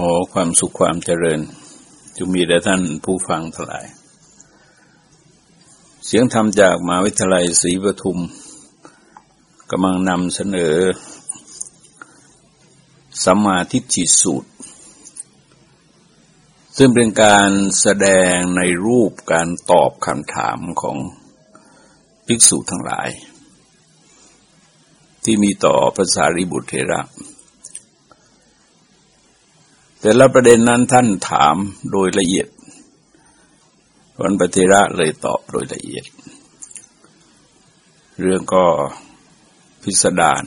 ขอความสุขความเจริญจงมีแด่ท่านผู้ฟังทั้งหลาย เสียงธรรมจากมหาวิทยาลัยศรีปทุมกำลังนำเสนอสัมมาทิฏฐิสูตร ซึ่งเป็นการแสดงในรูปการตอบคำถามของภิกษุทั้งหลาย ที่มีต่อภาษาริบุตรเทระ แต่ละประเด็นนั้นท่านถามโดยละเอียดวันปฏิระเลยตอบโดยละเอียด เรื่องก็พิสดาร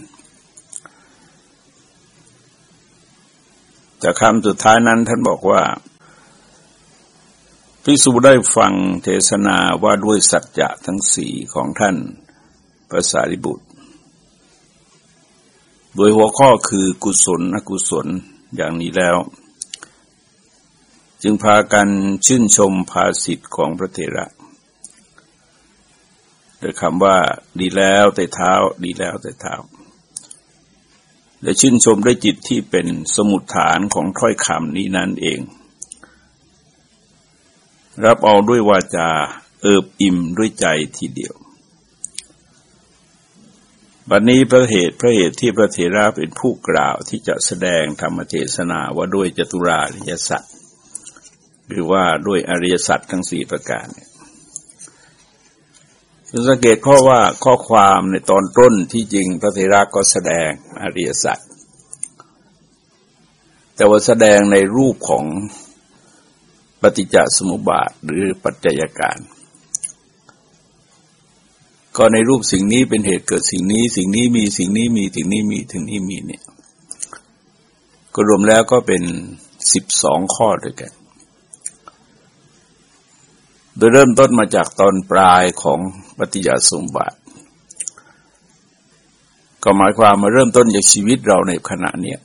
จากคำสุดท้ายนั้นท่านบอกว่าพิสูได้ฟังเทศนาว่าด้วยสัจจะทั้งสี่ของท่านภาษาริบุตร โดยหัวข้อคือกุศลอกุศลอย่างนี้แล้ว จึงพากันชื่นชมภาสิทธิ์ของพระเถระโดยคำว่าดีแล้วแต่เท้าดีแล้วแต่เท้าและชื่นชมด้วยจิตที่เป็นสมุดฐานของถ้อยคำนี้นั่นเอง รับเอาด้วยวาจาเอิบอิ่มด้วยใจทีเดียว บัดนนี้พระเหตุพระเหตุที่พระเถระเป็นผู้กล่าวที่จะแสดงธรรมเทศนาว่าด้วยจตุราริยสัตว หรือว่าด้วยอริยสัจทั้งสี่ประการเนี่ยสังเกตข้อว่าข้อความในตอนต้นที่จริงพระเทระก็แสดงอริยสัจแต่ว่าแสดงในรูปของปฏิจจสมุปบาทหรือปัจจัยการ ก็ในรูปสิ่งนี้เป็นเหตุเกิดสิ่งนี้ สิ่งนี้มีสิ่งนี้มีสิ่งนี้มีถึงนี้มีเนี่ยก็รวมแล้วก็เป็นสิบสองข้อด้วยกัน โดยเริ่มต้นมาจากตอนปลายของปฏิจจสมบัติก็หมายความมาเริ่มต้นจากชีวิตเราในขณะเนี้ย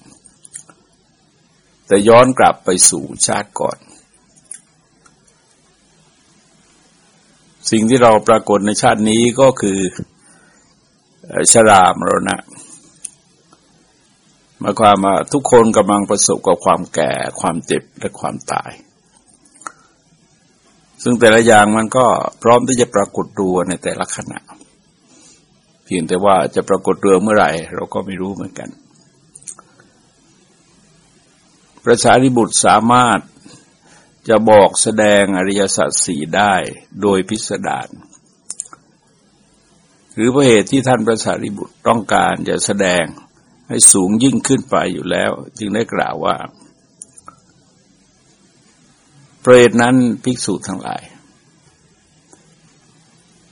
แต่ย้อนกลับไปสู่ชาติก่อน สิ่งที่เราปรากฏในชาตินี้ก็คือชรามรณะหมายความว่าทุกคนกำลังประสบกับความแก่ความเจ็บและความตาย ซึ่งแต่ละอย่างมันก็พร้อมที่จะปรากฏตัวในแต่ละขณะ เพียงแต่ว่าจะปรากฏตัวเมื่อไหร่ เราก็ไม่รู้เหมือนกันพระสารีบุตรสามารถจะบอกแสดงอริยสัจสี่ได้โดยพิสดารหรือเพราะเหตุที่ท่านพระสารีบุตรต้องการจะแสดงให้สูงยิ่งขึ้นไปอยู่แล้ว จึงได้กล่าวว่า เปรตนั้นภิกษุทั้งหลาย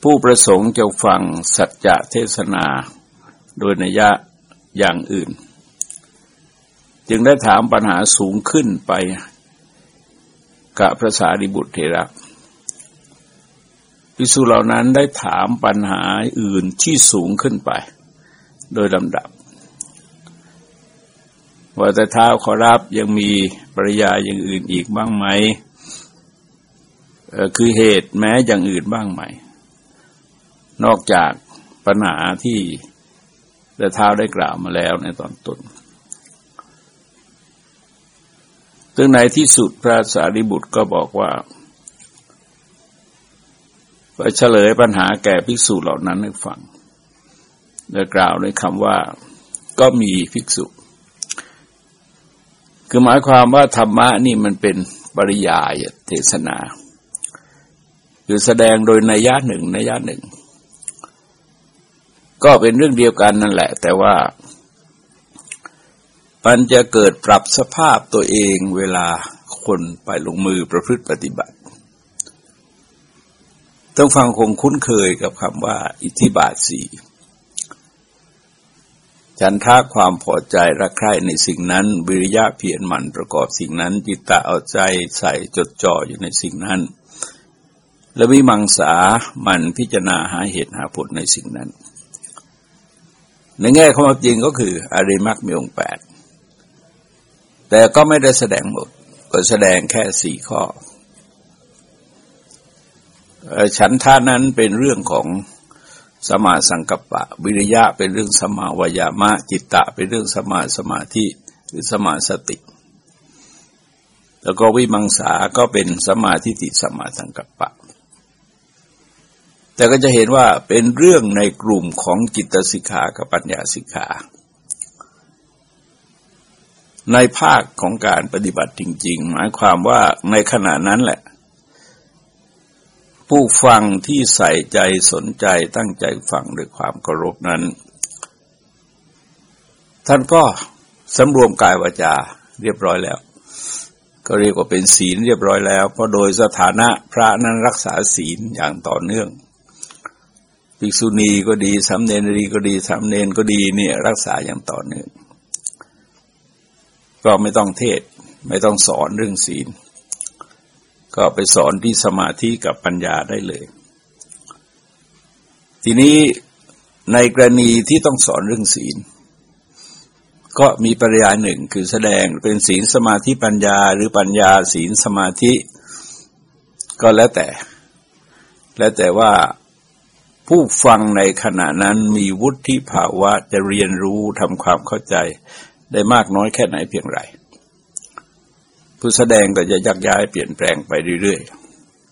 ผู้ประสงค์จะฟังสัจจะเทศนาโดยนัยยะอย่างอื่น จึงได้ถามปัญหาสูงขึ้นไปกับพระสารีบุตรเทระภิกษุเหล่านั้นได้ถามปัญหาอื่นที่สูงขึ้นไป โดยลำดับว่าแต่เท้าขอรับยังมีปริยาอย่างอื่นอีกบ้างไหม คือเหตุแม้อย่างอื่นบ้างไหม นอกจากปัญหาที่แต่เท้าได้กล่าวมาแล้วในตอนต้นซึ่งในที่สุดพระสารีบุตรก็บอกว่าไปเฉลยปัญหาแก่ภิกษุเหล่านั้นให้ฟังและกล่าวด้วยคำว่าก็มีภิกษุ คือหมายความว่าธรรมะนี่มันเป็นปริยายเทศนา คือแสดงโดยนัยยะหนึ่งนัยยะหนึ่ง ก็เป็นเรื่องเดียวกันนั่นแหละ แต่ว่ามันจะเกิดปรับสภาพตัวเองเวลาคนไปลงมือประพฤติปฏิบัติ ต้องฟังคงคุ้นเคยกับคำว่า อิทธิบาทสี่ฉันท่าความพอใจรักใคร่ในสิ่งนั้นวิริยะเพียรมันประกอบสิ่งนั้น จิตตะเอาใจใส่จดจ่ออยู่ในสิ่งนั้น และวิมังสามันพิจารณาหาเหตุหาผลในสิ่งนั้น ในแง่ความจริงก็คืออริมักมีองค์แปดแต่ก็ไม่ได้แสดงหมด ก็แสดงแค่สี่ข้อ ฉันท่านั้นเป็นเรื่องของสมาสังกัปปะ วิริยะเป็นเรื่องสมาวายามะ จิตตะเป็นเรื่องสมาสมาธิหรือสมาสติ แล้วก็วิมังสาก็เป็นสมาธิติสมาสังกัปปะ แต่ก็จะเห็นว่าเป็นเรื่องในกลุ่มของจิตสิกขากับปัญญาสิกขา ในภาคของการปฏิบัติจริง ๆ หมายความว่าในขณะนั้นแหละ ผู้ฟังที่ใส่ใจสนใจตั้งใจฟังด้วยความเคารพนั้น ท่านก็สำรวมกายวาจาเรียบร้อยแล้ว ก็เรียกว่าเป็นศีลเรียบร้อยแล้ว เพราะโดยสถานะพระนั้นรักษาศีลอย่างต่อเนื่อง ภิกษุณีก็ดีสามเณรีก็ดีสามเณรก็ดีเนี่ยรักษาอย่างต่อเนื่องก็ไม่ต้องเทศไม่ต้องสอนเรื่องศีล ก็ไปสอนที่สมาธิกับปัญญาได้เลย ทีนี้ในกรณีที่ต้องสอนเรื่องศีล ก็มีปริยายหนึ่งคือแสดงเป็นศีลสมาธิปัญญาหรือปัญญาศีลสมาธิ ก็แล้วแต่ แล้วแต่ว่า ผู้ฟังในขณะนั้นมีวุฒิภาวะจะเรียนรู้ทำความเข้าใจได้มากน้อยแค่ไหนเพียงไร ผู้แสดงก็จะยักย้ายเปลี่ยนแปลงไปเรื่อย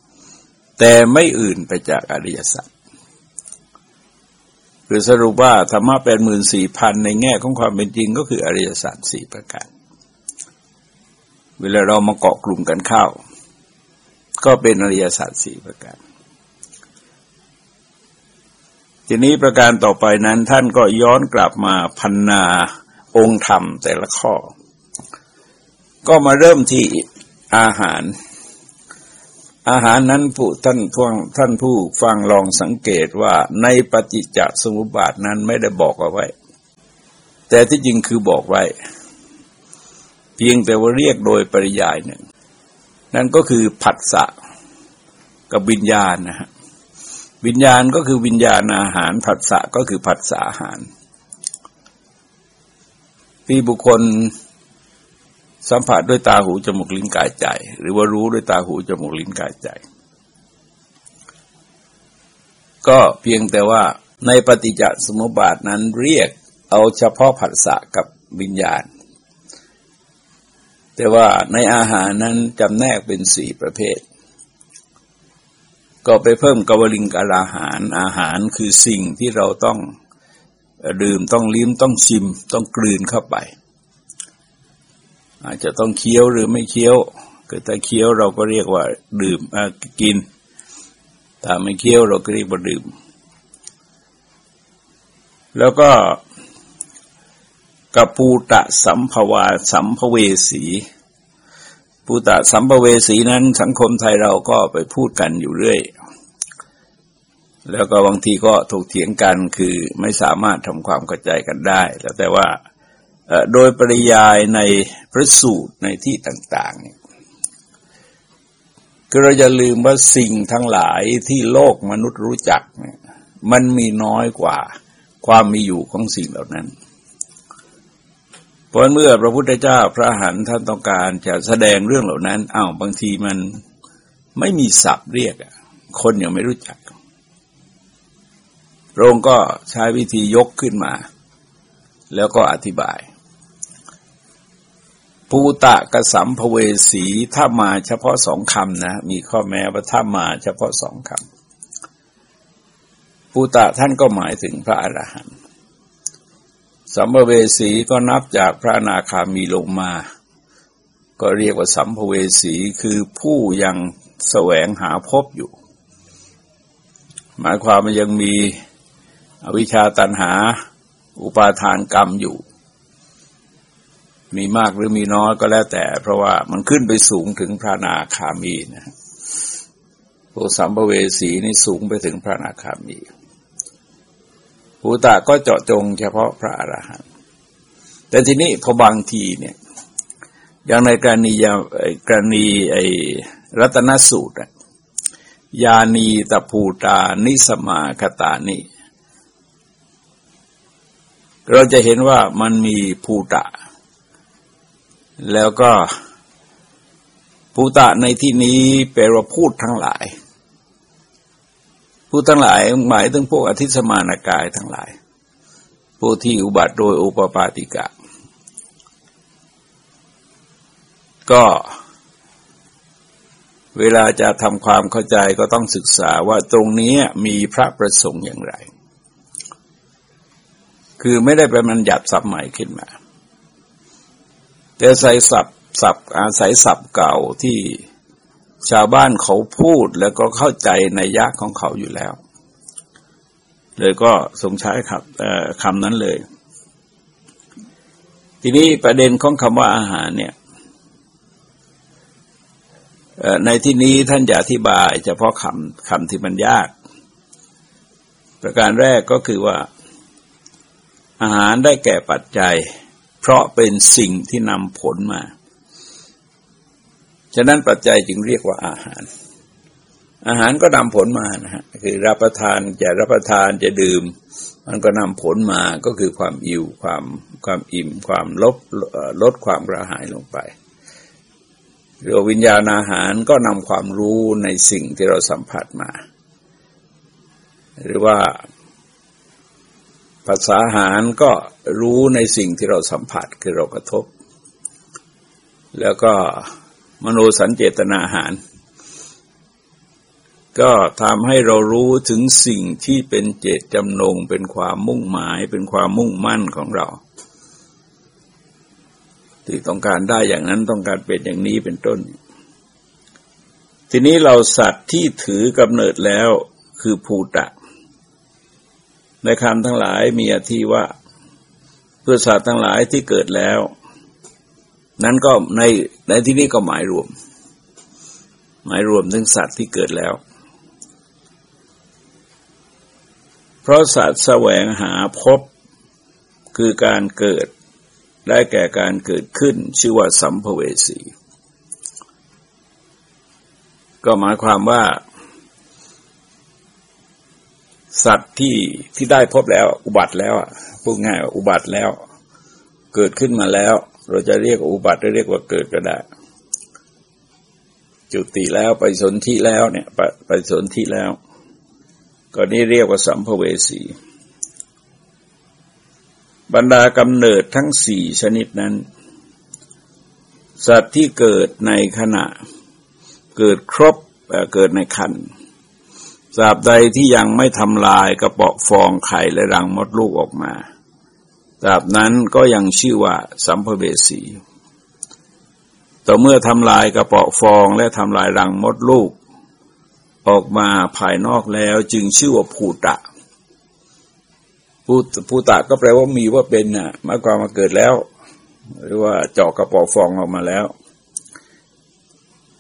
ๆ แต่ไม่อื่นไปจากอริยสัจหรือสรุปว่าธรรมะแปดหมื่นสี่พันในแง่ของความเป็นจริงก็คืออริยสัจสี่ประการ เวลาเรามาเกาะกลุ่มกันเข้า ก็เป็นอริยสัจสี่ประการ ทีนี้ประการต่อไปนั้นท่านก็ย้อนกลับมาพันนาองค์ธรรมแต่ละข้อ ก็มาเริ่มที่อาหาร อาหารนั้นผู้ท่านท่วงท่านผู้ฟังลองสังเกตว่าในปฏิจจสมุปบาทนั้นไม่ได้บอกเอาไว้ แต่ที่จริงคือบอกไว้ เพียงแต่ว่าเรียกโดยปริยายหนึ่งนั่นก็คือผัสสะกับวิญญาณนะฮะ วิญญาณก็คือวิญญาณอาหารผัสสะก็คือผัสสะอาหารที่บุคคลสัมผัสด้วยตาหูจมูกลิ้นกายใจ หรือว่ารู้ด้วยตาหูจมูกลิ้นกายใจ ก็เพียงแต่ว่าในปฏิจจสมุปบาทนั้นเรียกเอาเฉพาะผัสสะกับวิญญาณ แต่ว่าในอาหารนั้นจำแนกเป็นสี่ประเภท ก็ไปเพิ่มกวลิงกาลาหารอาหารคือสิ่งที่เราต้องดื่มต้องลิ้มต้องชิม ต้องกลืนเข้าไป อาจจะต้องเคี้ยวหรือไม่เคี้ยวก็ถ้าเคี้ยวเราก็เรียกว่า ดื่มกินถ้าไม่เคี้ยวเราก็เรียกว่าดื่ม แล้วก็กับปูตะสัมภวาสัมภเวสีปูตะสัมภเวสีนั้นสังคมไทยเราก็ไปพูดกันอยู่เรื่อย แล้วก็บางทีก็ถกเถียงกันคือไม่สามารถทำความเข้าใจกันได้ แล้วแต่ว่าโดยปริยายในพระสูตรในที่ต่างๆเนี่ยคือเราจะลืมว่าสิ่งทั้งหลายที่โลกมนุษย์รู้จักเนี่ยมันมีน้อยกว่าความมีอยู่ของสิ่งเหล่านั้นเพราะเมื่อพระพุทธเจ้าพระหันท่านต้องการจะแสดงเรื่องเหล่านั้นอ้าวบางทีมันไม่มีศัพท์เรียกคนยังไม่รู้จัก ระองค์ก็ใช้วิธียกขึ้นมา แล้วก็อธิบายภูตะกสัมภเวสีถ้ามาเฉพาะสองคำนะ มีข้อแม้ว่าถ้ามาเฉพาะสองคำภูตะท่านก็หมายถึงพระอรหันต์สัมภเวสีก็นับจากพระนาคามีลงมา ก็เรียกว่าสัมภเวสีคือผู้ยังแสวงหาพบอยู่ หมายความมันยังมี อวิชชาตันหา อุปาทานกรรมอยู่ มีมากหรือมีน้อยก็แล้วแต่ เพราะว่ามันขึ้นไปสูงถึงพระนาคามีนะโูสัมภเวสีนี่สูงไปถึงพระนาคามีภูตาก็เจาะจงเฉพาะพระอรหันต์แต่ทีนี้พอบางทีเนี่ย อย่างในกรณียากรณีไอ้รัตนสูตรยานีตภูตานิสมาคตานิ เราจะเห็นว่ามันมีภูตะ แล้วก็ภูตะในที่นี้แปลว่าพูดทั้งหลาย พูดทั้งหลายหมายถึงพวกอธิสมานกายทั้งหลายผู้ที่อุบัติโดยอุปปาติกะ ก็เวลาจะทำความเข้าใจก็ต้องศึกษาว่าตรงนี้มีพระประสงค์อย่างไร คือไม่ได้ไปมันหยัดสับใหม่ขึ้นมา แต่ใส่สับสับอาศัยสับเก่าที่ชาวบ้านเขาพูดแล้วก็เข้าใจในยะของเขาอยู่แล้ว เลยก็ทรงใช้คำคำนั้นเลย ทีนี้ประเด็นของคำว่าอาหารเนี่ยในที่นี้ท่านจะอธิบายเฉพาะคำคำที่มันยาก ประการแรกก็คือว่า อาหารได้แก่ปัจจัย เพราะเป็นสิ่งที่นำผลมา ฉะนั้นปัจจัยจึงเรียกว่าอาหาร อาหารก็นำผลมานะฮะคือรับประทานจะรับประทานจะดื่ม มันก็นำผลมาก็คือความอิ่วความความอิ่ม ความลบลดความกระหายลงไปหรือวิญญาณอาหารก็นำความรู้ในสิ่งที่เราสัมผัสมา หรือว่า ภาษาหารก็รู้ในสิ่งที่เราสัมผัสคือเรากระทบ แล้วก็มโนสัญเจตนาอาหาร ก็ทำให้เรารู้ถึงสิ่งที่เป็นเจตจำนง เป็นความมุ่งหมาย เป็นความมุ่งมั่นของเรา ที่ต้องการได้อย่างนั้นต้องการเป็นอย่างนี้เป็นต้น ทีนี้เราสัตว์ที่ถือกำเนิดแล้วคือภูตะ ในคำทั้งหลายมีอธิว่าเพื่อสัตว์ทั้งหลายที่เกิดแล้ว นั้นก็ในในที่นี้ก็หมายรวม หมายรวมถึงสัตว์ที่เกิดแล้ว เพราะสัตว์แสวงหาพบคือการเกิดได้แก่การเกิดขึ้นชื่อว่าสัมภเวสี ก็หมายความว่า สัตว์ที่ที่ได้พบแล้ว อุบัติแล้วพูดง่ายว่าอุบัติแล้ว เกิดขึ้นมาแล้ว เราจะเรียกอุบัติหรือเรียกว่าเกิดก็ได้ จุติแล้วไปสนที่แล้วเนี่ย ไปไปสนที่แล้ว ก็นี่เรียกว่าสัมภเวสีบรรดากำเนิดทั้งสี่ชนิดนั้น สัตว์ที่เกิดในขณะ เกิดครบเกิดในคัน สาบใดที่ยังไม่ทำลายกระเปาะฟองไข่และรังมดลูกออกมาตราบนั้นก็ยังชื่อว่าสัมภเวสีต่อเมื่อทำลายกระเปาะฟองและทำลายรังมดลูก ออกมาภายนอกแล้วจึงชื่อว่าภูตะผูตะก็แปลว่ามีว่าเป็นน่ะมาความมาเกิดแล้ว หรือว่าเจาะกระป๋อฟองออกมาแล้ว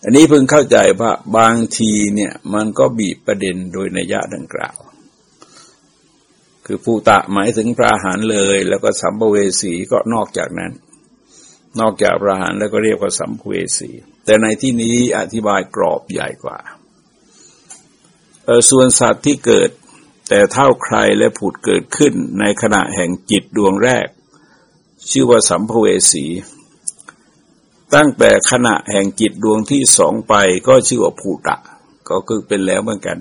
อันนี้เพิ่งเข้าใจว่าบางทีเนี่ยมันก็บีบประเด็นโดยนัยยะดังกล่าว คือผู้ตะหมายถึงพระหารเลย แล้วก็สัมภเวสีก็นอกจากนั้น นอกจากพระหารแล้วก็เรียกว่าสัมภเวสี แต่ในที่นี้อธิบายกรอบใหญ่กว่าส่วนสัตว์ที่เกิด แต่เท่าใครและผุดเกิดขึ้นในขณะแห่งจิตดวงแรก ชื่อว่าสัมภเวสี ตั้งแต่ขณะแห่งจิตดวงที่สองไปก็ชื่อว่าภูตะ ก็คือเป็นแล้วเหมือนกัน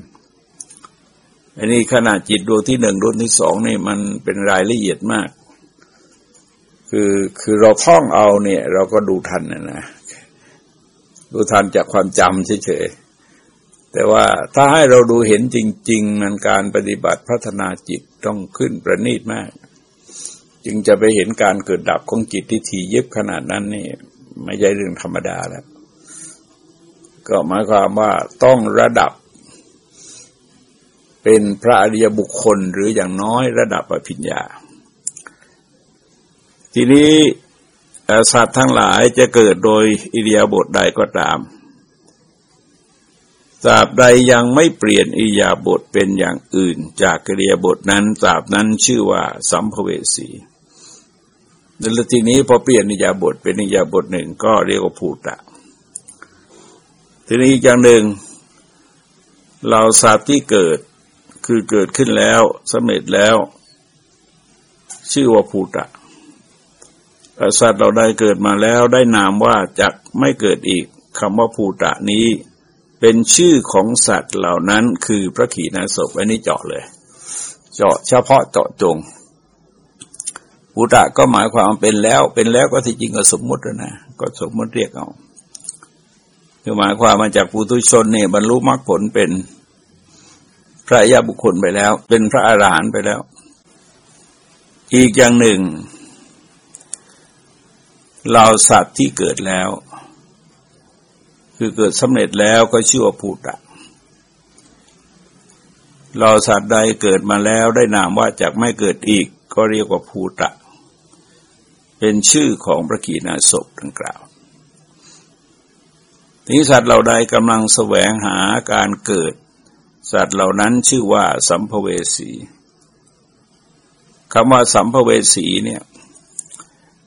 อันนี้ขณะจิตดวงที่หนึ่งดวงที่สองนี่มันเป็นรายละเอียดมาก คือคือเราท่องเอาเนี่ย เราก็ดูทันนะนะดูทันจากความจำเฉยๆแต่ว่าถ้าให้เราดูเห็นจริง ๆ มันการปฏิบัติพัฒนาจิตต้องขึ้นประณีตมาก จึงจะไปเห็นการเกิดดับของจิตที่ถี่ยิบขนาดนั้นนี่ ไม่ใช่เรื่องธรรมดาแล้ว ก็หมายความว่าต้องระดับ เป็นพระอริยบุคคลหรืออย่างน้อยระดับอภิญญา ทีนี้สัตว์ทั้งหลายจะเกิดโดยอิริยาบถใดก็ตามตราบใดยังไม่เปลี่ยนอิยาบทเป็นอย่างอื่น จากกริยาบทนั้นตราบนั้นชื่อว่าสัมภเวสี ในทีนี้พอเปลี่ยนอิยาบทเป็นอิยาบทหนึ่งก็เรียกว่าภูตะ ทีนี้อีกอย่างหนึ่งเราสัตว์ที่เกิดคือเกิดขึ้นแล้วสำเร็จแล้ว ชื่อว่าภูตะสัตว์เราได้เกิดมาแล้วได้นามว่าจะไม่เกิดอีกคำว่าภูตะนี้ เป็นชื่อของสัตว์เหล่านั้นคือพระขีณาสพอันนี้เจาะเลย เจาะเฉพาะเจาะจง ปุตะก็หมายความเป็นแล้ว เป็นแล้วก็ที่จริงก็สมมตินะก็สมมติเรียกเอาคือหมายความมาจากปุถุชนเนี่ยบรรลุมรรคผลเป็นพระยาบุคคลไปแล้ว เป็นพระอารหันต์ไปแล้ว อีกอย่างหนึ่ง เราสัตว์ที่เกิดแล้ว คือเกิดสำเร็จแล้วก็ชื่อว่าภูตะเราสัตว์ใดเกิดมาแล้วได้นามว่าจากไม่เกิดอีก ก็เรียกว่าภูตะ เป็นชื่อของพระกีนาศพดังกล่าวทีสัตว์เหล่าใดกำลังแสวงหาการเกิด สัตว์เหล่านั้นชื่อว่าสัมภเวสีคำว่าสัมภเวสีเนี่ย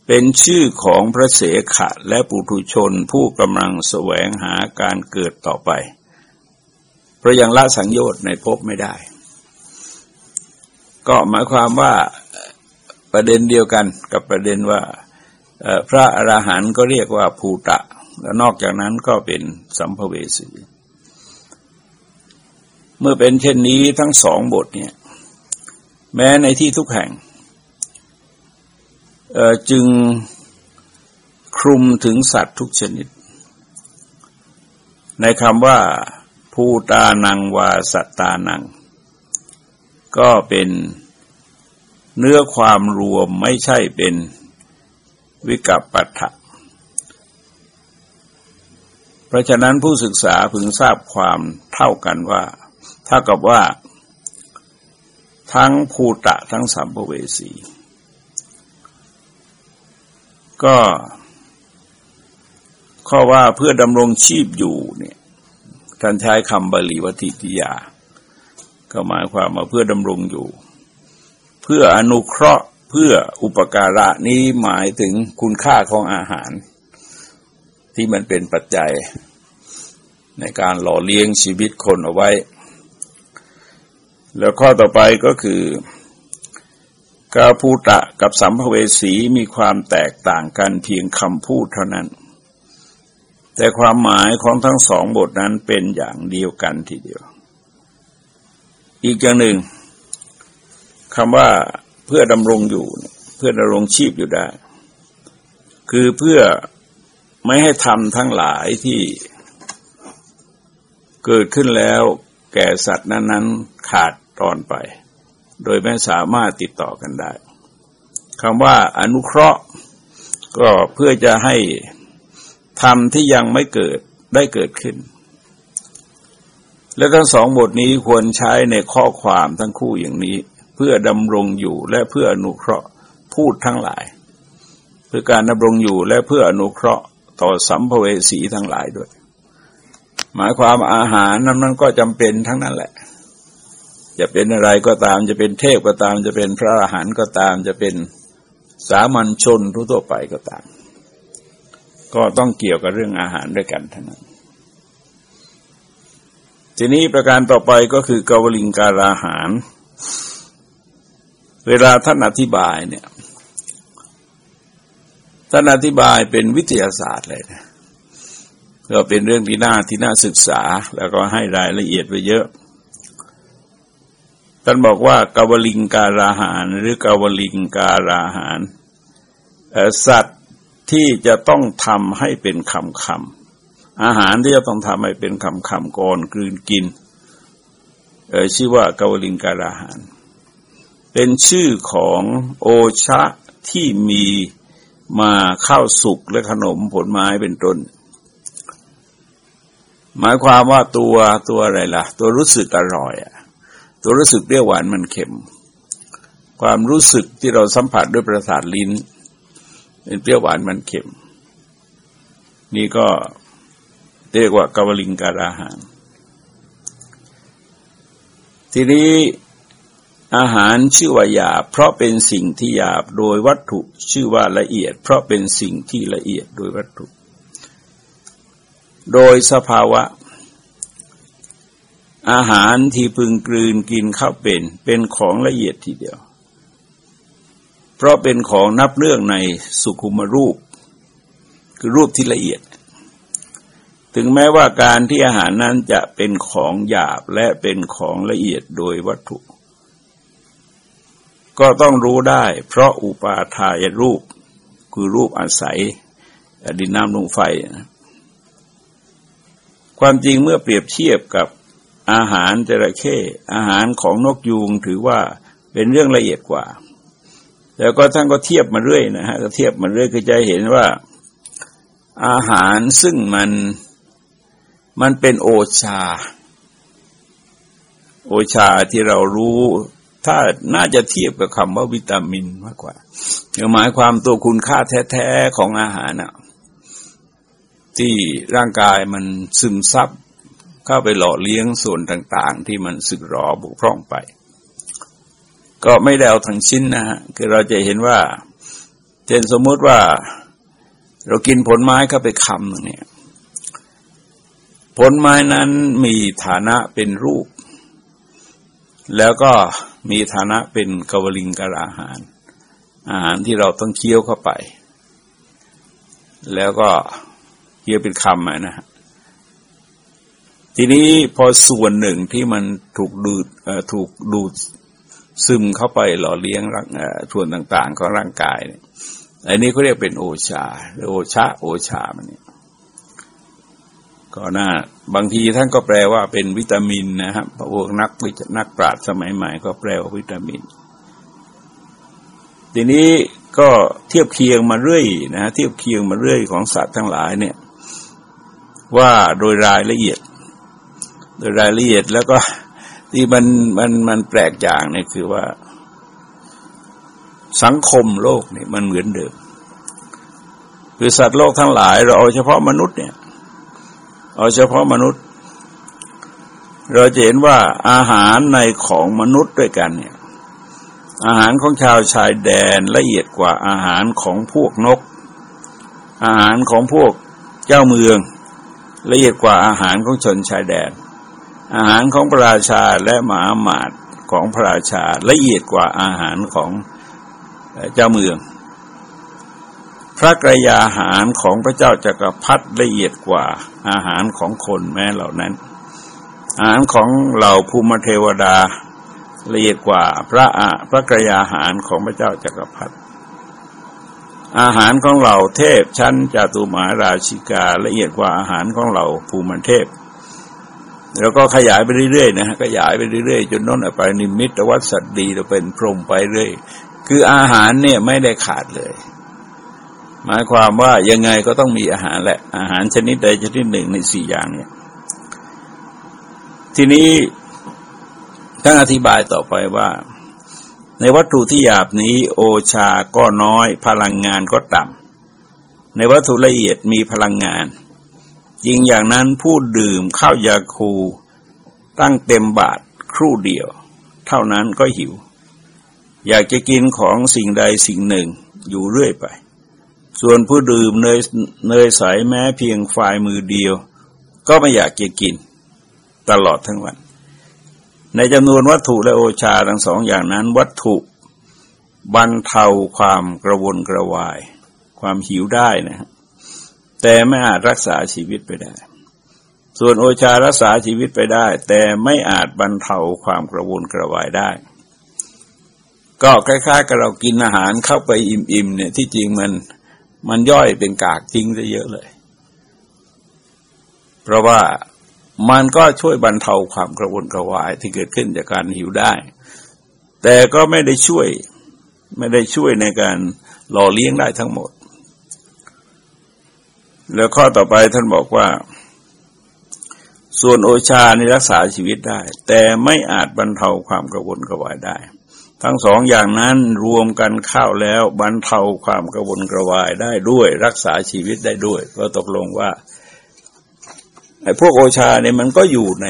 เป็นชื่อของพระเสขะและปุถุชนผู้กำลังแสวงหาการเกิดต่อไป เพราะยังละสังโยชน์ในภพไม่ได้ ก็หมายความว่า ประเด็นเดียวกันกับประเด็นว่าพระอราหันต์ก็เรียกว่าภูตะ แล้วนอกจากนั้นก็เป็นสัมภเวสีเมื่อเป็นเช่นนี้ทั้งสองบทเนี่ยแม้ในที่ทุกแห่งจึงคลุมถึงสัตว์ทุกชนิด ในคำว่า ภูตานังวาสัตตานัง ก็เป็น เนื้อความรวมไม่ใช่เป็นวิกัปปัฏฐะเพราะฉะนั้นผู้ศึกษาพึงทราบความเท่ากันว่าถ้ากับว่า ทั้งภูตะทั้งสัมภเวสี ก็ข้อว่าเพื่อดำรงชีพอยู่เนี่ยท่านใช้คำบาลีวัติติยา ก็หมายความว่าเพื่อดำรงอยู่ พื่ออนุเคราะห์เพื่ออุปการะนี้หมายถึงคุณค่าของอาหาร ที่มันเป็นปัจจัย ในการหล่อเลี้ยงชีวิตคนเอาไว้ แล้วข้อต่อไปก็คือกาภูตะกับสัมภเวสีมีความแตกต่างกันเพียงคำพูดเท่านั้น แต่ความหมายของทั้งสองบทนั้นเป็นอย่างเดียวกันทีเดียว อีกอย่างหนึ่ง คำว่าเพื่อดำรงอยู่ เพื่อดำรงชีพอยู่ได้ คือเพื่อไม่ให้ทำทั้งหลายที่เกิดขึ้นแล้วแก่สัตว์นั้นๆขาดตอนไป โดยไม่สามารถติดต่อกันได้คำว่าอนุเคราะห์ก็เพื่อจะให้ธรรมที่ยังไม่เกิดได้เกิดขึ้น และทั้งสองบทนี้ควรใช้ในข้อความทั้งคู่อย่างนี้ พื่อดำรงอยู่และเพื่ออนุเคราะห์พูดทั้งหลาย เพื่อการดำรงอยู่และเพื่ออนุเคราะห์ต่อสัมภเวสีทั้งหลายด้วย หมายความอาหารนั้นนั้นก็จำเป็นทั้งนั้นแหละ จะเป็นอะไรก็ตามจะเป็นเทพก็ตาม จะเป็นพระอรหันต์ก็ตาม จะเป็นสามัญชนทั่วไปก็ตาม ก็ต้องเกี่ยวกับเรื่องอาหารด้วยกันทั้งนั้นทีนี้ประการต่อไปก็คือกาวลิงการอาหาร เวลาท่านอธิบายเนี่ย ท่านอธิบายเป็นวิทยาศาสตร์เลยนะก็เป็นเรื่องที่น่าที่น่าศึกษา แล้วก็ให้รายละเอียดไปเยอะท่านบอกว่ากาวลิงการาหาร หรือกาวลิงการาหารสัตว์ที่จะต้องทำให้เป็นคำคำอาหารที่จะต้องทำให้เป็นคำคำก่อนกลืนกินชื่อว่ากาวลิงการาหาร เป็นชื่อของโอชะที่มีมาข้าวสุกและขนมผลไม้เป็นต้น หมายความว่าตัวตัวอะไรล่ะ ตัวรู้สึกอร่อยอะตัวรู้สึกเปรี้ยวหวานมันเค็ม ความรู้สึกที่เราสัมผัสด้วยประสาทลิ้น เป็นเปรี้ยวหวานมันเค็ม นี่ก็เรียกว่ากาวลิงการาหาร ทีนี้ อาหารชื่อว่าหยาบเพราะเป็นสิ่งที่หยาบโดยวัตถุชื่อว่าละเอียด เพราะเป็นสิ่งที่ละเอียดโดยวัตถุ โดยสภาวะ อาหารที่พึงกลืนกินเข้าเป็น เป็นของละเอียดทีเดียว เพราะเป็นของนับเรื่องในสุขุมรูป คือรูปที่ละเอียด ถึงแม้ว่าการที่อาหารนั้นจะเป็นของหยาบและเป็นของละเอียดโดยวัตถุ ก็ต้องรู้ได้ เพราะอุปาทายรูปคือรูปอาศัยดินน้ำลมไฟความจริงเมื่อเปรียบเทียบกับอาหารจระเข้อาหารของนกยูงถือว่าเป็นเรื่องละเอียดกว่า แล้วก็ท่านก็เทียบมาเรื่อยนะฮะก็เทียบมาเรื่อยก็จะเห็นว่าอาหารซึ่งมันมันเป็นโอชา โอชาที่เรารู้ ถ้าน่าจะเทียบกับคำว่าวิตามินมากกว่าหมายความตัวคุณค่าแท้ๆของอาหารน่ะที่ร่างกายมันซึมซับเข้าไปหล่อเลี้ยงส่วนต่าง ๆ ที่มันสึกหรอบุกพร่องไป ก็ไม่ได้เอาทั้งชิ้นนะฮะคือเราจะเห็นว่าเช่นสมมติว่า เรากินผลไม้เข้าไปคำหนึ่งเนี่ยผลไม้นั้นมีฐานะเป็นรูป แล้วก็ มีฐานะเป็นกวลิงกรอาหาร อาหารที่เราต้องเคี้ยวเข้าไป แล้วก็เคี้ยวเป็นคำนะฮะทีนี้พอส่วนหนึ่งที่มันถูกดูดถูกดูดซึมเข้าไปหล่อเลี้ยงร่างส่วนต่าง ๆ ของร่างกายเนี่ยอันนี้เขาเรียกเป็นโอชาโอชาโอชามันเนี่ย ก็น่าบางทีท่านก็แปลว่าเป็นวิตามินนะครับพวกนักวิจนักปราชญ์สมัยใหม่ก็แปลว่าวิตามิน ทีนี้ก็เทียบเคียงมาเรื่อยนะเทียบเคียงมาเรื่อยของสัตว์ทั้งหลายเนี่ย ว่าโดยรายละเอียด โดยรายละเอียดแล้วก็ที่มันมันมันแปลกอย่างเนี่ยคือว่า สังคมโลกเนี่ยมันเหมือนเดิม คือสัตว์โลกทั้งหลาย เราเอาเฉพาะมนุษย์เนี่ย เอาเฉพาะมนุษย์ เราจะเห็นว่าอาหารในของมนุษย์ด้วยกันเนี่ย อาหารของชาวชายแดนละเอียดกว่าอาหารของพวกนก อาหารของพวกเจ้าเมือง ละเอียดกว่าอาหารของชนชายแดน อาหารของพระราชาและมหามาตของพระราชาละเอียดกว่าอาหารของเจ้าเมือง พระกรยาหารของพระเจ้าจักรพรรดิละเอียดกว่าอาหารของคนแม้เหล่านั้น อาหารของเหล่าภูมิเทวดาละเอียดกว่าพระอาพระกรยาหารของพระเจ้าจักรพรรดิอาหารของเหล่าเทพชั้นจตุมาราชิกาละเอียดกว่าอาหารของเหล่าภูมิเทพแล้วก็ขยายไปเรื่อยๆนะฮะขยายไปเรื่อยๆ จนน้นไปนิมิตวัดสัตดีเราเป็นพรหมไปเรื่อย คืออาหารเนี่ยไม่ได้ขาดเลย หมายความว่ายังไงก็ต้องมีอาหารแหละ อาหารชนิดใดชนิดหนึ่งในสี่อย่างเนี่ย ทีนี้ท่านอธิบายต่อไปว่า ในวัตถุที่หยาบนี้ โอชาก็น้อย พลังงานก็ต่ำในวัตถุละเอียดมีพลังงานยิงอย่างนั้นผู้ดื่มข้าวยาคูตั้งเต็มบาทครู่เดียว เท่านั้นก็หิว อยากจะกินของสิ่งใดสิ่งหนึ่งอยู่เรื่อยไป ส่วนผู้ดื่มเนยเนยใสแม้เพียงฝ่ายมือเดียว ก็ไม่อยากจะกินตลอดทั้งวัน ในจำนวนวัตถุและโอชาทั้งสองอย่างนั้น วัตถุบรรเทาความกระวนกระวาย ความหิวได้นะ แต่ไม่อาจรักษาชีวิตไปได้ ส่วนโอชารักษาชีวิตไปได้ แต่ไม่อาจบรรเทาความกระวนกระวายได้ ก็คล้ายๆกับเรากินอาหารเข้าไปอิ่มๆเนี่ยที่จริงมัน มันย่อยเป็นกากทิ้งซะเยอะเลย เพราะว่ามันก็ช่วยบรรเทาความกระวนกระวายที่เกิดขึ้นจากการหิวได้ แต่ก็ไม่ได้ช่วยไม่ได้ช่วยในการหล่อเลี้ยงได้ทั้งหมด แล้วข้อต่อไปท่านบอกว่า ส่วนโอชาในรักษาชีวิตได้ แต่ไม่อาจบรรเทาความกระวนกระวายได้ ทั้งสองอย่างนั้นรวมกันเข้าแล้วบรรเทาความกระวนกระวายได้ด้วย รักษาชีวิตได้ด้วย ก็ตกลงว่าไอ้พวกโอชาเนี่ยมันก็อยู่ใน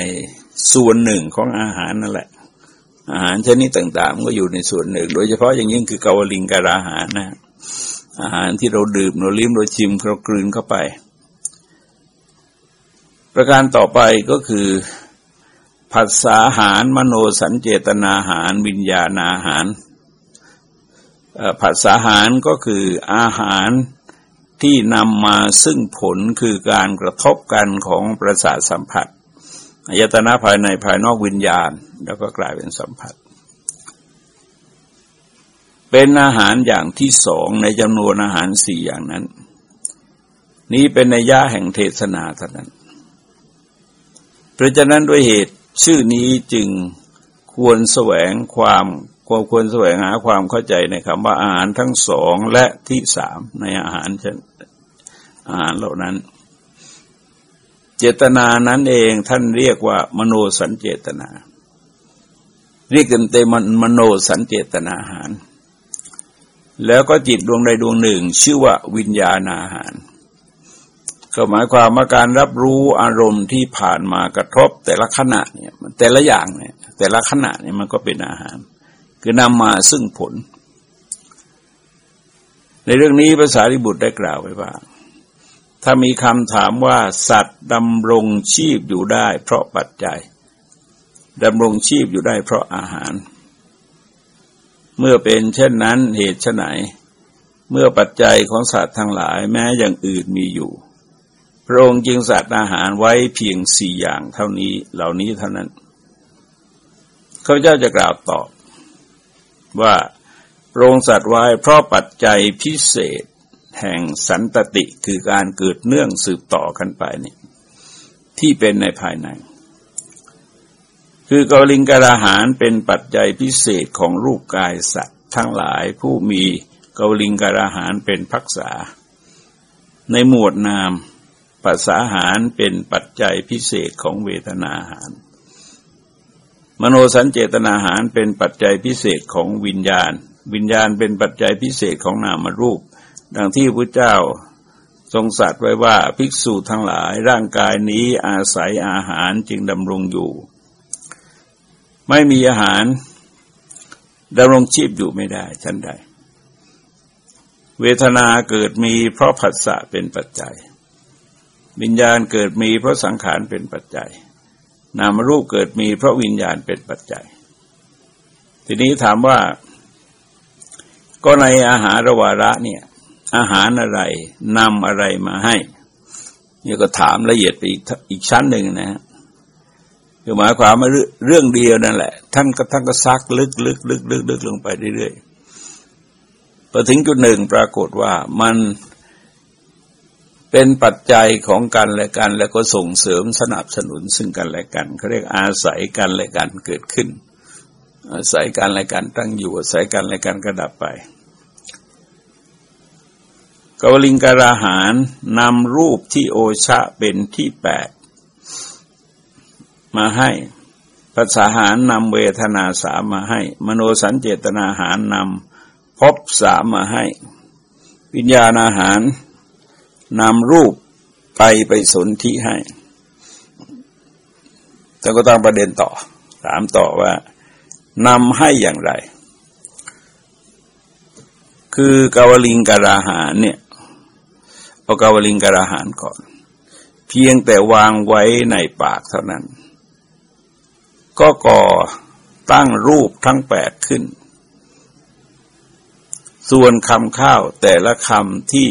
ส่วนหนึ่งของอาหารนั่นแหละ อาหารชนิดต่างๆ มันก็อยู่ในส่วนหนึ่ง โดยเฉพาะอย่างยิ่งคือกาวลิงการอาหารนะ อาหารที่เราดื่มเราลิ้มเราชิมเรากลืนเข้าไป ประการต่อไปก็คือ ผัสสาหาร มโนสัญเจตนาหาร วิญญาณอาหารผัสสาหารก็คืออาหารที่นำมาซึ่งผลคือการกระทบกันของประสาทสัมผัสอายตนะภายในภายนอกวิญญาณ แล้วก็กลายเป็นสัมผัส เป็นอาหารอย่างที่สองในจำนวนอาหารสี่อย่างนั้น นี้เป็นในย่าแห่งเทศนาเท่านั้นเพราะฉะนั้นด้วยเหตุ ชื่อนี้จึงควรแสวงความควรควรแสวงหาความเข้าใจในคำว่าอาหารทั้งสองและที่สามในอาหารเช่นอาหารเหล่านั้น เจตนานั้นเองท่านเรียกว่ามโนสัญเจตนา เรียกเต็มเต็มมโนสัญเจตนาอาหาร แล้วก็จิตดวงใดดวงหนึ่ง ชื่อว่าวิญญาณอาหาร ก็หมายความว่าการรับรู้อารมณ์ที่ผ่านมากระทบ แต่ละขณะเนี่ยแต่ละอย่างเนี่ยแต่ละขณะเนี่ยมันก็เป็นอาหาร คือนำมาซึ่งผล ในเรื่องนี้ภาษาริบุตรได้กล่าวไว้ว่า ถ้ามีคำถามว่าสัตว์ดำรงชีพอยู่ได้ เพราะปัจจัยดำรงชีพอยู่ได้เพราะอาหาร เมื่อเป็นเช่นนั้นเหตุไหนเมื่อปัจจัยของสัตว์ทั้งหลายแม้อย่างอื่นมีอยู่ พระองค์จึงสัตว์อาหารไว้เพียงสี่อย่างเท่านี้เหล่านี้เท่านั้นข้าพเจ้าจะกล่าวตอบว่าพระองค์สัตว์ไว้เพราะปัจจัยพิเศษแห่งสันตติคือการเกิดเนื่องสืบต่อกันไปนี่ที่เป็นในภายใน คือกาลิงกราหารเป็นปัจจัยพิเศษของรูปกายสัตว์ ทั้งหลายผู้มีกาลิงกราหารเป็นพักษา ในหมวดนาม ภาษาหารเป็นปัจจัยพิเศษของเวทนาหาร มโนสัญเจตนาหารเป็นปัจจัยพิเศษของวิญญาณ วิญญาณเป็นปัจจัยพิเศษของนามรูป ดังที่พระเจ้าทรงสัตว์ไว้ว่าภิกษุทั้งหลายร่างกายนี้อาศัยอาหารจึงดำรงอยู่ ไม่มีอาหารดำรงชีพอยู่ไม่ได้ชั้นใด เวทนาเกิดมีเพราะผัสสะเป็นปัจจัย วิญญาณเกิดมีเพราะสังขารเป็นปัจจัย นามรูปเกิดมีเพราะวิญญาณเป็นปัจจัย ทีนี้ถามว่า ก็ในอาหารวาระเนี่ย อาหารอะไรนำอะไรมาให้นี่ก็ถามละเอียดไปอีกอีกชั้นหนึ่งนะฮะคือหมายความว่าเรื่องเดียวนั่นแหละ ท่านก็ท่านก็ซักลึกลึกลึกลึกลึกลงไปเรื่อยๆพอถึงจุดหนึ่งปรากฏว่ามัน เป็นปัจจัยของกันและกัน แล้วก็ส่งเสริมสนับสนุนซึ่งกันและกันเขาเรียกอาศัยกันและกันเกิดขึ้น อาศัยกันและกันตั้งอยู่อาศัยกันและกันกระดับไปกวลิงการาหารนำรูปที่โอชะเป็นที่แปดมาให้ภาษาหารนำเวทนาสามมาให้ มโนสัญเจตนาหารนำพบสามมาให้ วิญญาณอาหาร นำรูปไปไปสนธิให้แต่ก็ตั้งประเด็นต่อ ถามต่อว่านำให้อย่างไร คือกาวลิงการาหารเนี่ยเอากาวลิงการาหารก่อน เพียงแต่วางไว้ในปากเท่านั้น ก็ก่อตั้งรูปทั้งแปดขึ้น ส่วนคำข้าวแต่ละคำที่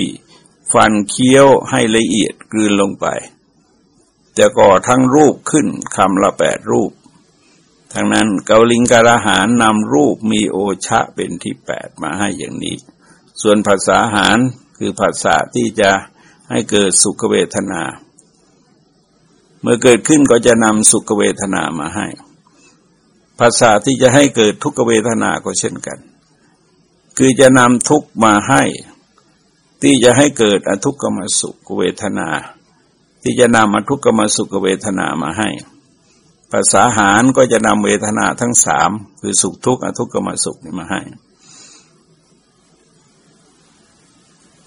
ฟันเคี้ยวให้ละเอียดกลืนลงไป แต่ก่อทั้งรูปขึ้นคำละแปดรูป ทั้งนั้นเกาลิงการาหารนำรูปมีโอชะเป็นที่แปดมาให้อย่างนี้ ส่วนภาษาหารคือภาษาที่จะให้เกิดสุขเวทนา เมื่อเกิดขึ้นก็จะนำสุขเวทนามาให้ ภาษาที่จะให้เกิดทุกขเวทนาก็เช่นกัน คือจะนำทุกมาให้ ที่จะให้เกิดอทุกขมสุขเวทนา ที่จะนำอทุกขมสุขเวทนามาให้ภาษาหารก็จะนำเวทนาทั้งสามคือสุขทุกข์อทุกขมสุขนี่มาให้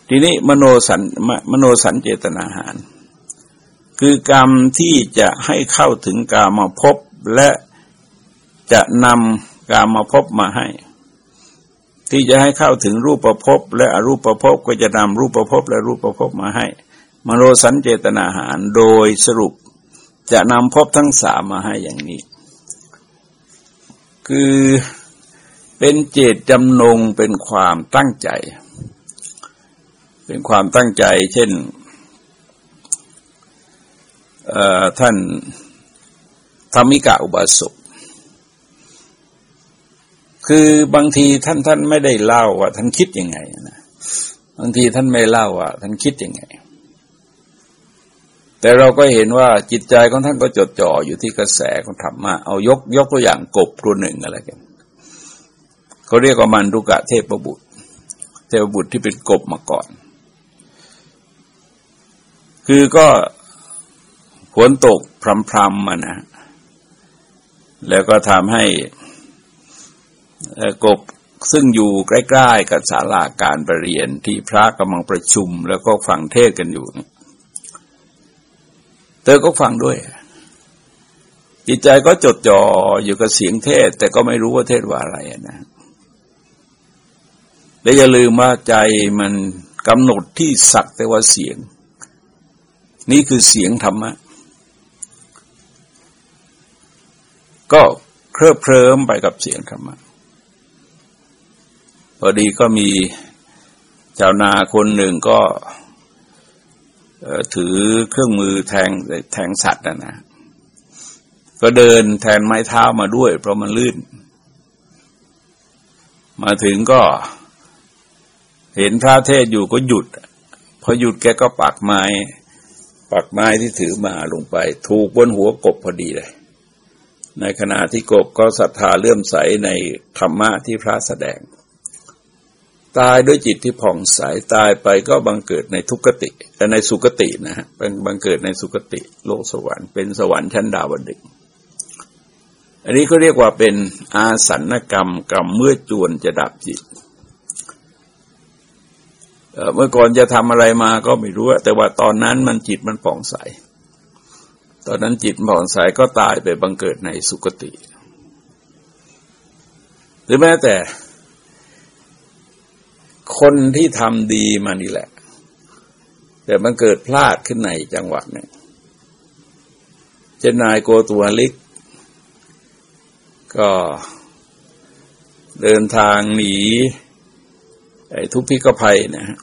ทีนี้มโนสันมโนสันเจตนาหาร คือกรรมที่จะให้เข้าถึงกามาพบและจะนำกามาพบมาให้ ที่จะให้เข้าถึงรูปประพบและอรูปประพบก็จะนำรูปประพบและรูปประพบมาให้ มโนสัญเจตนาหาร โดยสรุปจะนำพบทั้งสามมาให้อย่างนี้ คือเป็นเจตจำนงเป็นความตั้งใจ เป็นความตั้งใจ เช่นท่านธรรมิกะอุบาสก คือบางทีท่านท่านไม่ได้เล่าว่า ท่านคิดยังไงนะบางทีท่านไม่เล่าว่า ท่านคิดยังไง แต่เราก็เห็นว่าจิตใจของท่านก็จดจ่ออยู่ที่กระแสของธรรมะเอายกยกตัวอย่างกบตัวหนึ่งอะไรกันเขาเรียกว่ามันดุกะเทพบุตร เทพบุตรที่เป็นกบมาก่อน คือก็ฝนตกพรำๆมานะแล้วก็ทำให้ กบซึ่งอยู่ใกล้ๆกับศาลาการประเรียนที่พระกำลังประชุมแล้วก็ฟังเทศกันอยู่เธอก็ฟังด้วย จิตใจก็จดจ่ออยู่กับเสียงเทศ แต่ก็ไม่รู้ว่าเทศว่าอะไรนะและอย่าลืมว่าใจมันกำหนดที่สักแต่ว่าเสียง นี่คือเสียงธรรมะ ก็เคลิบเคลิ้มไปกับเสียงธรรมะ พอดีก็มีชาวนาคนหนึ่งก็ถือเครื่องมือแทงแทงสัตว์นะนะก็เดินแทนไม้เท้ามาด้วย เพราะมันลื่น มาถึงก็ เห็นพระเทศอยู่ก็หยุด พอหยุดแกก็ปักไม้ ปักไม้ที่ถือมาลงไป ถูกบนหัวกบพอดีเลย ในขณะที่กบก็ศรัทธาเลื่อมใสในธรรมะที่พระแสดง ตายด้วยจิตที่ผ่องใสตายไปก็บังเกิดในทุกติแต่ในสุกตินะฮะเป็นบังเกิดในสุกติโลกสวรรค์เป็นสวรรค์ชั้นดาวดึงอันนี้ก็เรียกว่าเป็นอาสันกรรมกรรมเมื่อจวนจะดับจิตเมื่อก่อนจะทำอะไรมาก็ไม่รู้ แต่ว่าตอนนั้นมันจิตมันผ่องใส ตอนนั้นจิตผ่องใสก็ตายไปบังเกิดในสุกติ หรือแม้แต่ คนที่ทำดีมานี่แหละ แต่มันเกิดพลาดขึ้นในจังหวะเนี่ยเจนายโกตัวลิก ก็เดินทางหนีไอ้ทุพพิกภัยนะฮะ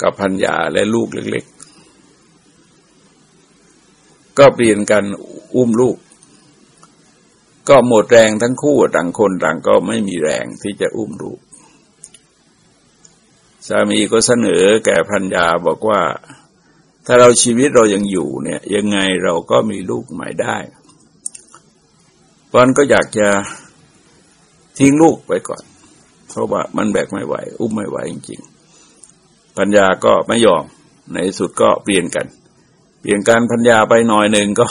กับพัญญาและลูกเล็กๆ ก็เปลี่ยนกันอุ้มลูก ก็หมดแรงทั้งคู่ต่างคนต่างก็ไม่มีแรงที่จะอุ้มลูกสามีก็เสนอแก่พัญญาบอกว่า ถ้าเราชีวิตเรายังอยู่เนี่ยยังไงเราก็มีลูกใหม่ได้ตอนก็อยากจะทิ้งลูกไปก่อน เพราะว่ามันแบกไม่ไหว อุ้มไม่ไหวจริงๆพัญญาก็ไม่ยอมในสุดก็เปลี่ยนกัน เปลี่ยนการพัญญาไปหน่อยหนึ่งก็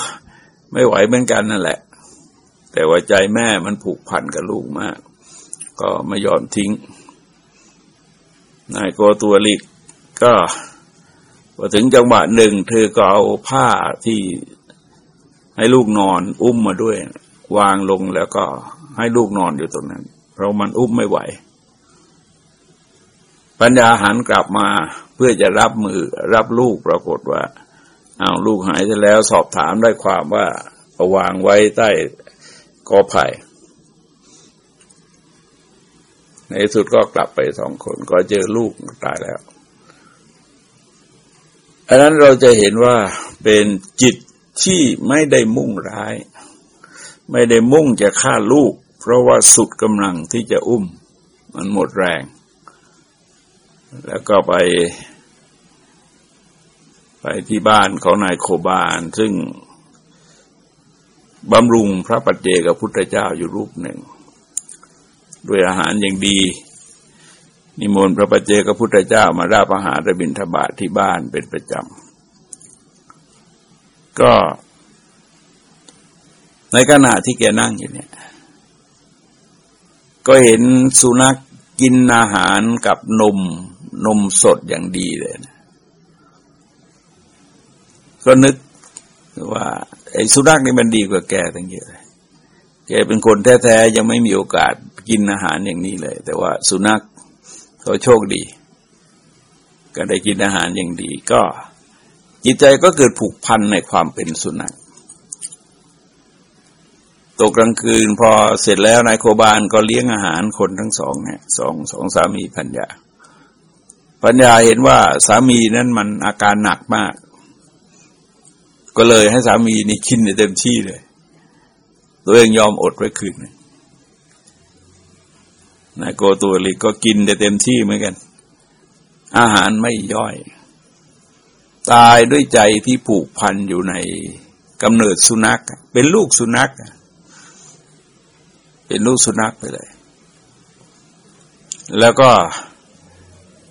ไม่ไหวเหมือนกันนั่นแหละ แต่ว่าใจแม่มันผูกพันกับลูกมาก ก็ไม่ยอมทิ้ง นายโกตัวลิกก็พอถึงจังหวะหนึ่ง เธอก็เอาผ้าที่ให้ลูกนอน อุ้มมาด้วย วางลงแล้วก็ให้ลูกนอนอยู่ตรงนั้น เพราะมันอุ้มไม่ไหว ปัญญาหันกลับมาเพื่อจะรับมือรับลูกปรากฏว่าเอาลูกหายไปแล้วสอบถามได้ความว่าเอาวางไว้ใต้ กอไผ่ในสุดก็กลับไปสองคน ก็เจอลูกตายแล้วอันนั้นเราจะเห็นว่าเป็นจิตที่ไม่ได้มุ่งร้าย ไม่ได้มุ่งจะฆ่าลูก เพราะว่าสุดกำลังที่จะอุ้ม มันหมดแรง แล้วก็ไป ไปที่บ้านของนายโคบาน ซึ่ง บำรุงพระปัจเจกับพุทธเจ้าอยู่รูปหนึ่ง ด้วยอาหารอย่างดี นิมนต์พระปัจเจกับพุทธเจ้ามาราบอาหารระบิณฑบาตทที่บ้านเป็นประจำ ก็ในขณะที่แกนั่งอยู่เนี่ย ก็เห็นสุนัขกกินอาหารกับนมนมสดอย่างดีเลยนะก็นึกว่า ไอ้สุนัขนี่มันดีกว่าแกตั้งเยอะแกเป็นคนแท้ๆยังไม่มีโอกาสกินอาหารอย่างนี้เลย แต่ว่าสุนัขเขาโชคดี ก็ได้กินอาหารอย่างดี ก็จิตใจก็เกิดผูกพันในความเป็นสุนัขตกกลางคืนพอเสร็จแล้วนายโคบานก็เลี้ยงอาหารคนทั้งสองเนี่ยสองสองสามีพัญญาพัญญาเห็นว่าสามีนั้นมันอาการหนักมาก ก็เลยให้สามีนี่กินในเต็มที่เลย ตัวเองยอมอดไว้คืนนายโกตัวลิก็กินได้เต็มที่เหมือนกัน อาหารไม่ย่อย ตายด้วยใจที่ผูกพันอยู่ในกำเนิดสุนัข เป็นลูกสุนัข เป็นลูกสุนัขไปเลย แล้วก็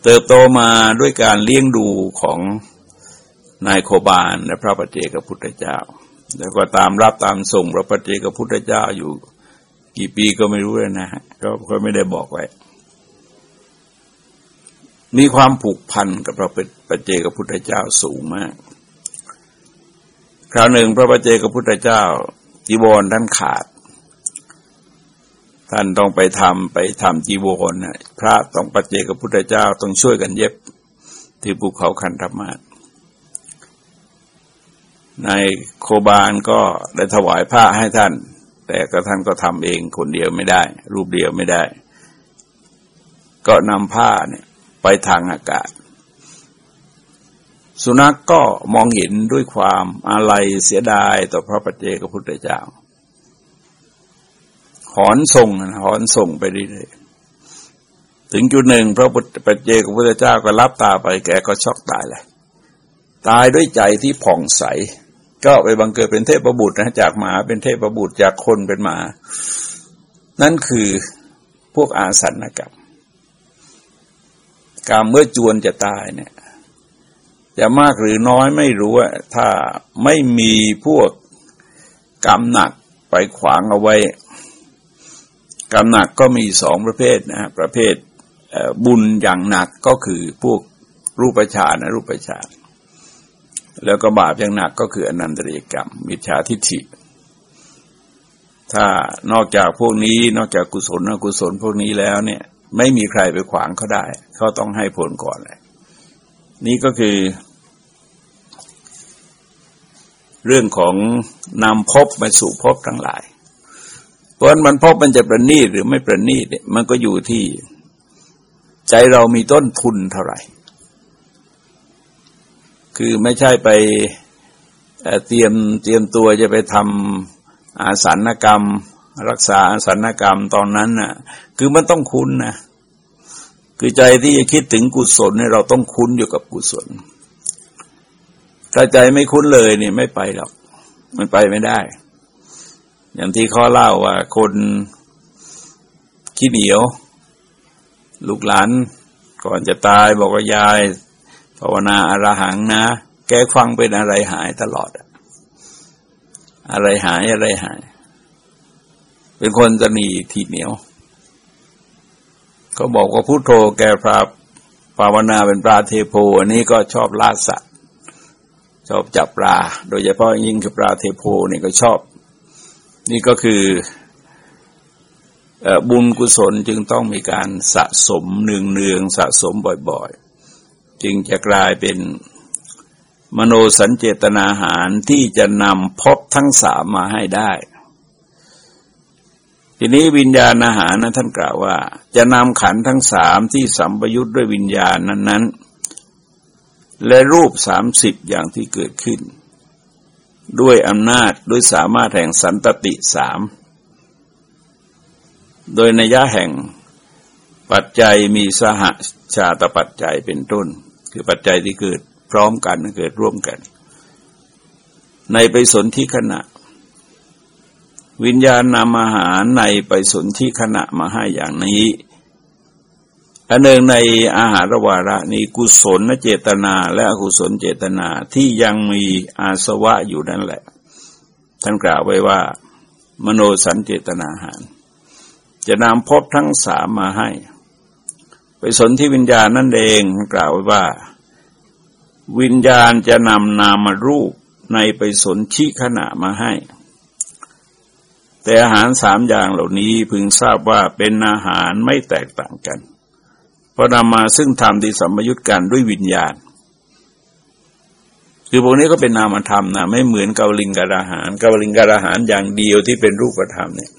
เติบโตมาด้วยการเลี้ยงดูของ นายโคบาลและพระปฏิเจกพุทธเจ้า แล้วก็ตามรับตามส่งพระปฏิเจกพุทธเจ้าอยู่ กี่ปีก็ไม่รู้เลยนะฮะก็ก็ไม่ได้บอกไว้ มีความผูกพันกับพระปฏิเจกพุทธเจ้าสูงมาก คราวหนึ่งพระปฏิเจกพุทธเจ้าจีวรท่านขาด ท่านต้องไปทำไปทำจีวรนะพระต้องปฏิเจกพุทธเจ้าต้องช่วยกันเย็บที่ภูเขาคันธมาศ นายโคบาลก็ได้ถวายผ้าให้ท่าน แต่ก็ท่านก็ทำเองคนเดียวไม่ได้ รูปเดียวไม่ได้ ก็นำผ้าเนี่ยไปทางอากาศ สุนัขกก็มองเห็นด้วยความอาลัยเสียดายต่อพระปัจเจกพุทธเจ้า หอนส่งหอนส่งไปเรื่อยๆถึงจุดหนึ่งพระปัจเจกพุทธเจ้าก็รับตาไปแกก็ช็อกตายเลยตายด้วยใจที่ผ่องใส ก็ไปบังเกิดเป็นเทพประบุตรนะจากหมาเป็นเทพประบุตรจากคนเป็นหมา นั่นคือพวกอาสันนะกรรมกรรมเมื่อจวนจะตายเนี่ยจะมากหรือน้อยไม่รู้ว่าถ้าไม่มีพวกกรรมหนักไปขวางเอาไว้กรรมหนักก็มีสองประเภทนะประเภทบุญอย่างหนักก็คือพวกรูปฌานะรูปฌาน แล้วก็บาปอย่างหนักก็คืออนันตริยกรรม มิจฉาทิฏฐิ ถ้านอกจากพวกนี้นอกจากกุศลอกุศลพวกนี้แล้วเนี่ย ไม่มีใครไปขวางเขาได้ เขาต้องให้ผลก่อนเลยนี่ก็คือ เรื่องของนำพบมาสู่พบทั้งหลาย เพราะมันพบมันจะประณีตหรือไม่ประณีตมันก็อยู่ที่ ใจเรามีต้นทุนเท่าไหร่ คือไม่ใช่ไปเตรียมเตรียมตัวจะไปทำอาสันกรรม รักษาอาสันกรรมตอนนั้นน่ะ คือมันต้องคุ้นนะคือใจที่จะคิดถึงกุศลเนี่ยเราต้องคุ้นอยู่กับกุศล ถ้าใจไม่คุ้นเลยเนี่ยไม่ไปหรอก มันไปไม่ได้ อย่างที่เขาเล่าว่าคนขี้เหนียว ลูกหลานก่อนจะตายบอกว่ายาย ภาวนาอารหังนะ แกฟังเป็นอะไรหายตลอด อะไรหายอะไรหาย เป็นคนจะหนีทีเหนียว เขาบอกว่าพุโทโธแกพระภาวนาเป็นปลาเทโพอันนี้ก็ชอบล่าสัตว์ ชอบจับปลา โดยเฉพาะยิ่งคือปลาเทโพนี่ก็ชอบ นี่ก็คือบุญกุศลจึงต้องมีการสะสมเนืองเนืองสะสมบ่อย ๆ จึงจะกลายเป็นมโนสัญเจตนาหารที่จะนำพบทั้งสามมาให้ได้ ทีนี้วิญญาณอาหารนะท่านกล่าวว่า จะนำขันทั้งสามที่สัมปยุทธ์ด้วยวิญญาณนั้น ๆ และรูปสามสิบอย่างที่เกิดขึ้น ด้วยอำนาจด้วยสามารถแห่งสันตติสามโดยนัยยะแห่งปัจจัยมีสหชาตปัจจัยเป็นต้น คือปัจจัยที่เกิดพร้อมกันเกิดร่วมกัน ในไปสนที่ขณะ วิญญาณนำอาหารในไปสนที่ขณะมาให้อย่างนี้อันหนึ่งในอาหารวาระนี้กุศลเจตนา และอกุศลเจตนาที่ยังมีอาสวะอยู่นั่นแหละ ท่านกล่าวไว้ว่า มโนสันเจตนาอาหาร จะนำพบทั้งสามมาให้ ไปสนที่วิญญาณนั่นเองกล่าวไว้ว่า วิญญาณจะนำนามรูปในไปสนที่ขณะมาให้ แต่อาหารสามอย่างเหล่านี้พึงทราบว่าเป็นอาหารไม่แตกต่างกัน เพราะนำมาซึ่งธรรมที่สัมยุตกันด้วยวิญญาณคือพวกนี้ก็เป็นนามธรรมนะไม่เหมือนเกาลิงการอาหารเกาลิงการอาหารอย่างเดียวที่เป็นรูปธรรมเนี่ย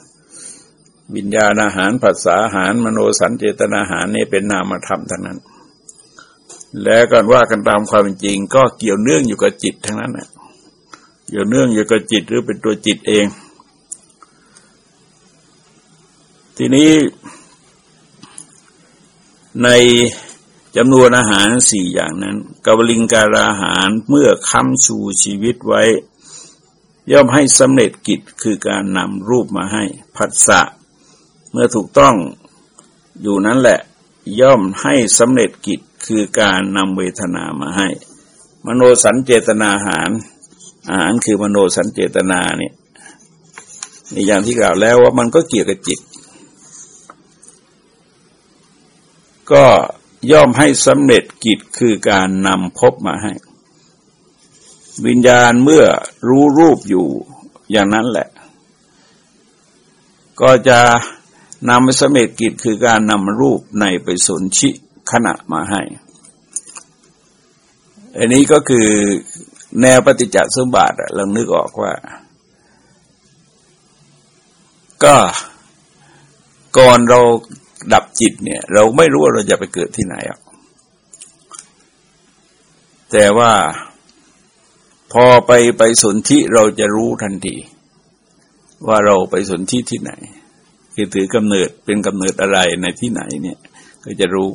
วิญญาณอาหารภาษาอาหาร มโนสัญเจตนาอาหารนี่เป็นนามธรรมทั้งนั้น แล้วกันว่ากันตามความจริง ก็เกี่ยวเนื่องอยู่กับจิตทั้งนั้นนะเกี่ยวเนื่องอยู่กับจิตหรือเป็นตัวจิตเอง ทีนี้ในจำนวนอาหารสี่อย่างนั้นกวลิงการอาหารเมื่อค้ำชูชีวิตไว้ ย่อมให้สำเร็จกิจคือการนำรูปมาให้ ผัสสะ เมื่อถูกต้องอยู่นั้นแหละ ย่อมให้สำเร็จกิจคือการนำเวทนามาให้ มโนสัญเจตนาหาร อาหารคือมโนสัญเจตนาเนี่ยในอย่างที่กล่าวแล้วว่ามันก็เกี่ยวกับจิต ก็ย่อมให้สำเร็จกิจคือการนำพบมาให้ วิญญาณเมื่อรู้รูปอยู่อย่างนั้นแหละ ก็จะ นำไปสำเร็จกิจคือการนำรูปในไปสนชิขณะมาให้ อันนี้ก็คือแนวปฏิจจสมบัติเรานึกออกว่า ก็ก่อนเราดับจิตเนี่ย เราไม่รู้ว่าเราจะไปเกิดที่ไหนอะแต่ว่าพอไปไปสนธิเราจะรู้ทันที ว่าเราไปสนธิที่ไหน คือถือกำเนิดเป็นกำเนิดอะไรในที่ไหนเนี่ย ก็จะรู้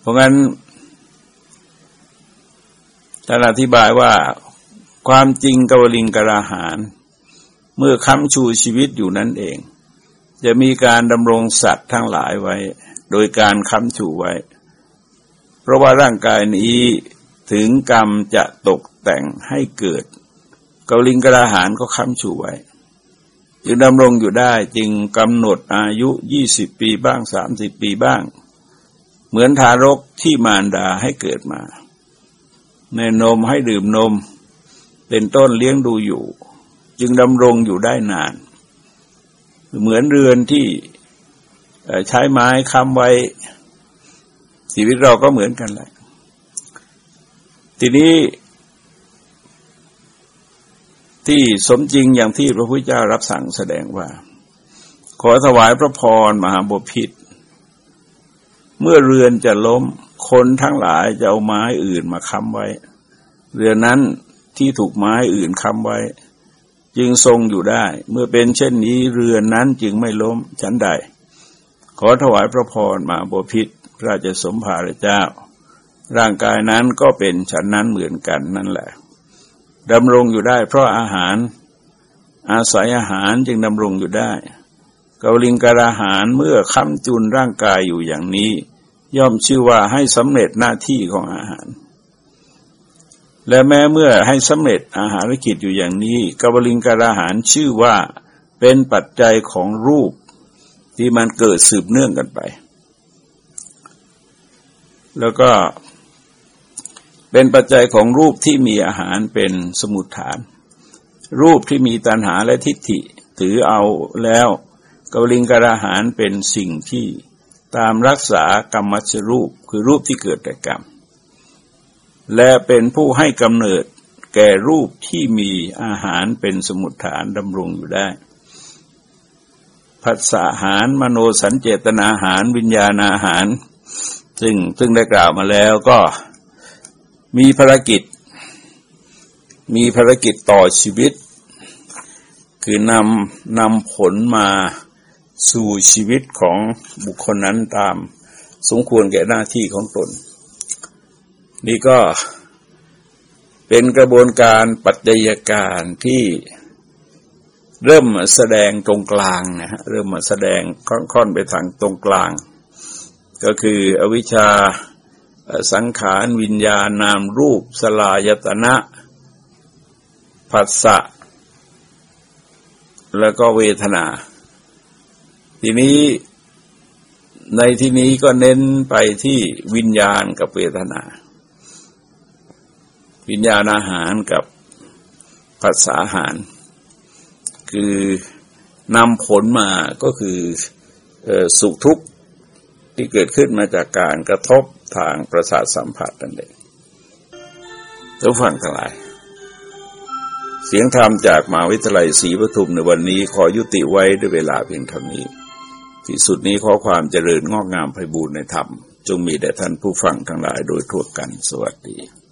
เพราะงั้นท่านอธิบายว่าความจริงกวลิงกราหารเมื่อค้ำชูชีวิตอยู่นั่นเอง จะมีการดำรงสัตว์ทั้งหลายไว้ โดยการค้ำชูไว้ เพราะว่าร่างกายนี้ถึงกรรมจะตกแต่งให้เกิดกวลิงกราหารก็ค้ำชูไว้ จึงดำรงอยู่ได้จึงกำหนดอายุยี่สิบปีบ้างสามสิบปีบ้าง เหมือนทารกที่มารดาให้เกิดมา ในนมให้ดื่มนม เป็นต้นเลี้ยงดูอยู่ จึงดำรงอยู่ได้นาน เหมือนเรือนที่ใช้ไม้ค้ำไว้ ชีวิตเราก็เหมือนกันแหละ ทีนี้ ที่สมจริงอย่างที่พระพุทธเจ้ารับสั่งแสดงว่า ขอถวายพระพรมหาบพิษเมื่อเรือนจะล้มคนทั้งหลายจะเอาไม้อื่นมาค้ำไว้ เรือนั้นที่ถูกไม้อื่นค้ำไว้ จึงทรงอยู่ได้ เมื่อเป็นเช่นนี้เรือนนั้นจึงไม่ล้มฉันใด ขอถวายพระพรมาบพิษพระราชสมภารเจ้า ร่างกายนั้นก็เป็นฉันนั้นเหมือนกันนั่นแหละ ดำรงอยู่ได้ เพราะอาหารอาศัยอาหารจึงดำรงอยู่ได้กาลิงการอาหารเมื่อค้ำจุนร่างกายอยู่อย่างนี้ ย่อมชื่อว่าให้สำเร็จหน้าที่ของอาหาร และแม้เมื่อให้สำเร็จอาหารกิจอยู่อย่างนี้กาลิงการอาหารชื่อว่าเป็นปัจจัยของรูปที่มันเกิดสืบเนื่องกันไป แล้วก็ เป็นปัจจัยของรูปที่มีอาหารเป็นสมุดฐาน รูปที่มีตัณหาและทิฏฐิถือเอาแล้วกลิงกราหารเป็นสิ่งที่ตามรักษากรรมชรูปคือรูปที่เกิดแต่กรรม และเป็นผู้ให้กำเนิดแก่รูปที่มีอาหารเป็นสมุดฐานดำรงอยู่ได้ผัสสะหารมโนสัญเจตนาหาร วิญญาณอาหาร ซึ่งซึ่งได้กล่าวมาแล้วก็ มีภารกิจ มีภารกิจต่อชีวิต คือนำนำผลมาสู่ชีวิตของบุคคลนั้นตามสมควรแก่หน้าที่ของตน นี่ก็เป็นกระบวนการปัจจัยการที่เริ่มแสดงตรงกลางนะฮะเริ่มมาแสดงค่อนๆไปทางตรงกลาง ก็คืออวิชชา สังขารวิญญาณนามรูปสลายตนะผัสสะแล้วก็เวทนา ทีนี้ในที่นี้ก็เน้นไปที่วิญญาณกับเวทนา วิญญาณอาหารกับภาษาอาหาร คือนำผลมาก็คือสุขทุกข์ที่เกิดขึ้นมาจากการกระทบ ทางประสาทสัมผัสนั่นเองทุกฝังทั้งหลาย เสียงธรรมจากมหาวิทยาลัยศรีปทุมในวันนี้ขอยุติไว้ด้วยเวลาเพียงเท่านี้ ที่สุดนี้ขอความเจริญงอกงามไพบูรณ์ในธรรม จงมีแด่ท่านผู้ฟังทั้งหลายโดยทั่วกันสวัสดี